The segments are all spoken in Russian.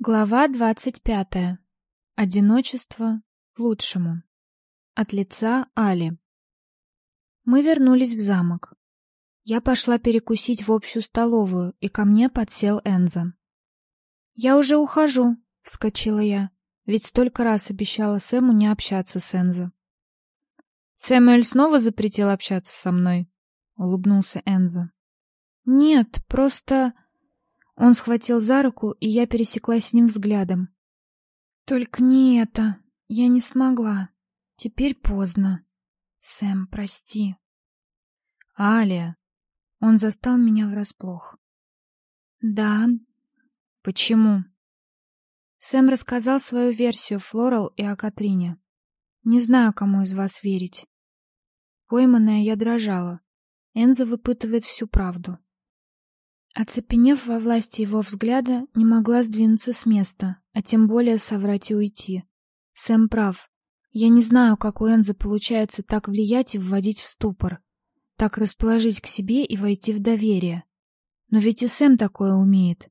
Глава двадцать пятая. Одиночество к лучшему. От лица Али. Мы вернулись в замок. Я пошла перекусить в общую столовую, и ко мне подсел Энза. «Я уже ухожу», — вскочила я, ведь столько раз обещала Сэму не общаться с Энзо. «Сэмюэль снова запретил общаться со мной?» — улыбнулся Энзо. «Нет, просто...» Он схватил за руку, и я пересеклась с ним взглядом. Только не это. Я не смогла. Теперь поздно. Сэм, прости. Аля. Он застал меня врасплох. Да. Почему? Сэм рассказал свою версию Флорал и о Катрине. Не знаю, кому из вас верить. Пойманная я дрожала. Энза выпытывает всю правду. Оцепенев во власти его взгляда, не могла сдвинуться с места, а тем более соврать и уйти. Сэм прав. Я не знаю, как у Энзы получается так влиять и вводить в ступор, так расположить к себе и войти в доверие. Но ведь и Сэм такое умеет.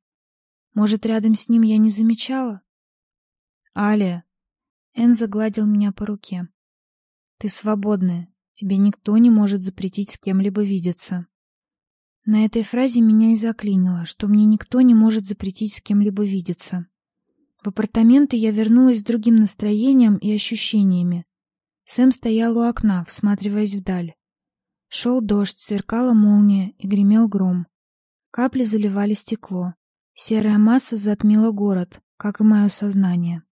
Может, рядом с ним я не замечала? Аля. Энза гладил меня по руке. Ты свободная. Тебе никто не может запретить с кем-либо видеться. На этой фразе меня и заклинило, что мне никто не может запретить с кем-либо видеться. В апартаменты я вернулась с другим настроением и ощущениями. Сэм стоял у окна, всматриваясь вдаль. Шел дождь, сверкала молния и гремел гром. Капли заливали стекло. Серая масса затмила город, как и мое сознание.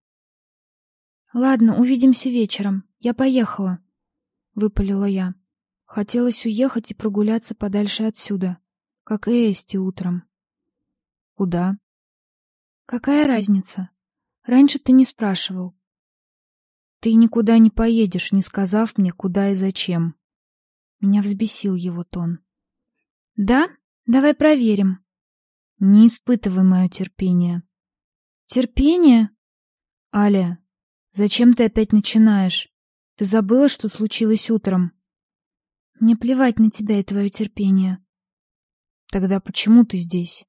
«Ладно, увидимся вечером. Я поехала», — выпалила я. Хотелось уехать и прогуляться подальше отсюда как и Эсти утром. Куда? Какая разница? Раньше ты не спрашивал. Ты никуда не поедешь, не сказав мне, куда и зачем. Меня взбесил его тон. Да? Давай проверим. Не испытывай мое терпение. Терпение? Аля, зачем ты опять начинаешь? Ты забыла, что случилось утром? Мне плевать на тебя и твое терпение. Тогда почему ты здесь?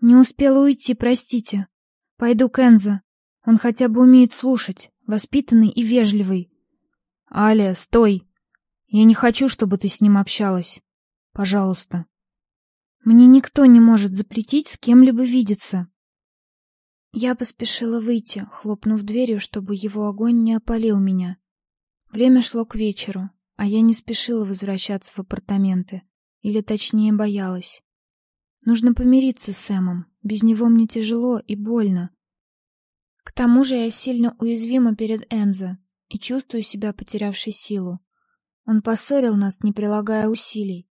Не успела уйти, простите. Пойду к Энзо. Он хотя бы умеет слушать, воспитанный и вежливый. Аля, стой. Я не хочу, чтобы ты с ним общалась. Пожалуйста. Мне никто не может запретить с кем-либо видеться. Я поспешила выйти, хлопнув дверью, чтобы его огонь не опалил меня. Время шло к вечеру, а я не спешила возвращаться в апартаменты. Или точнее боялась. Нужно помириться с Сэмом. Без него мне тяжело и больно. К тому же я сильно уязвима перед Энзо и чувствую себя потерявшей силу. Он поссорил нас, не прилагая усилий.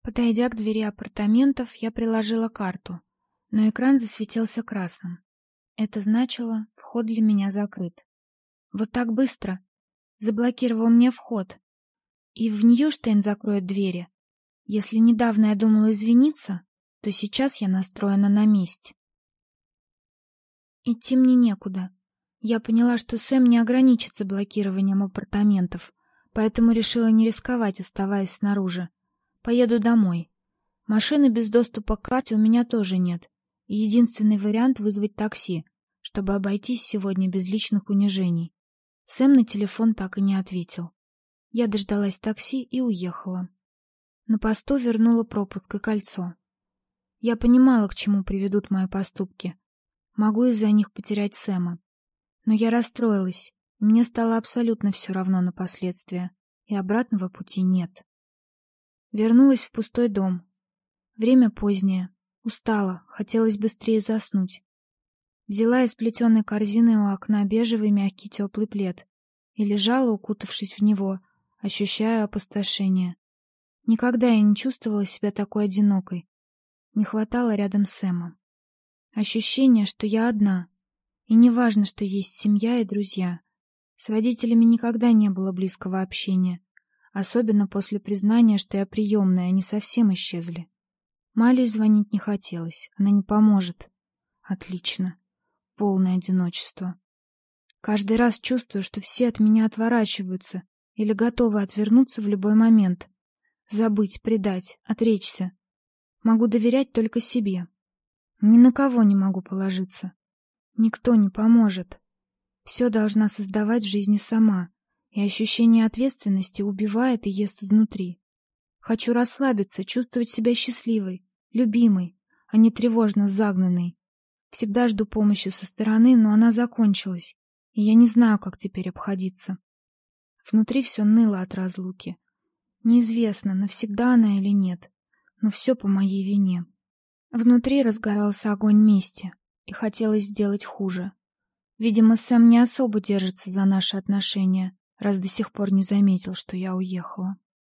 Подойдя к двери апартаментов, я приложила карту, но экран засветился красным. Это значило, вход для меня закрыт. Вот так быстро. Заблокировал мне вход. И в Ньюштейн закроет двери. Если недавно я думала извиниться, то сейчас я настроена на месть. Идти мне некуда. Я поняла, что Сэм не ограничится блокированием апартаментов, поэтому решила не рисковать, оставаясь снаружи. Поеду домой. Машины без доступа к карте у меня тоже нет. И единственный вариант — вызвать такси, чтобы обойтись сегодня без личных унижений. Сэм на телефон так и не ответил. Я дождалась такси и уехала. На посту вернула пропуск и кольцо. Я понимала, к чему приведут мои поступки. Могу из-за них потерять Сэма. Но я расстроилась. Мне стало абсолютно все равно на последствия, и обратного пути нет. Вернулась в пустой дом. Время позднее. Устала, хотелось быстрее заснуть. Взяла из плетеной корзины у окна бежевый мягкий теплый плед и лежала, укутавшись в него, ощущая опустошение. Никогда я не чувствовала себя такой одинокой. Не хватало рядом Сэма. Ощущение, что я одна. И не важно, что есть семья и друзья. С родителями никогда не было близкого общения. Особенно после признания, что я приемная, они совсем исчезли. Малей звонить не хотелось, она не поможет. Отлично. Полное одиночество. Каждый раз чувствую, что все от меня отворачиваются или готовы отвернуться в любой момент. Забыть, предать, отречься. Могу доверять только себе. Ни на кого не могу положиться. Никто не поможет. Все должна создавать в жизни сама, и ощущение ответственности убивает и ест изнутри. Хочу расслабиться, чувствовать себя счастливой, любимой, а не тревожно загнанной. Всегда жду помощи со стороны, но она закончилась, и я не знаю, как теперь обходиться. Внутри все ныло от разлуки. Неизвестно, навсегда она или нет, но все по моей вине. Внутри разгорался огонь мести, и хотелось сделать хуже. Видимо, Сэм не особо держится за наши отношения, раз до сих пор не заметил, что я уехала.